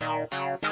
Bye.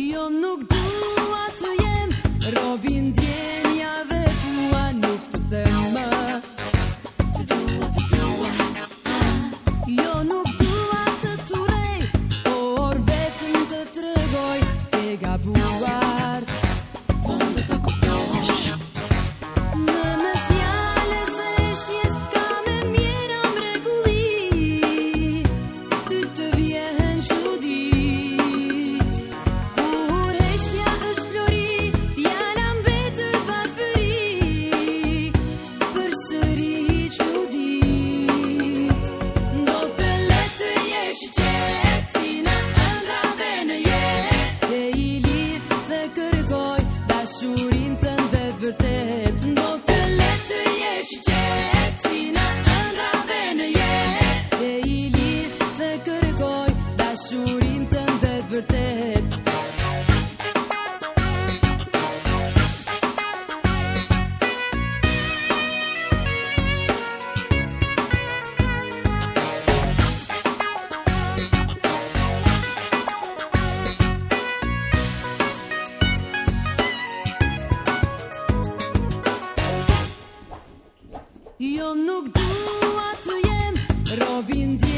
Jo nuk dua të jem robin djegja vetu Kërëgoj dashurin shurin të ndetë vërtet Ndo të letë të jeshtë qetë Si në ndrave në jetë Ke i litë Dhe kërëgoj Da të ndetë vërtet Jo nuk dua të jem Robin Dio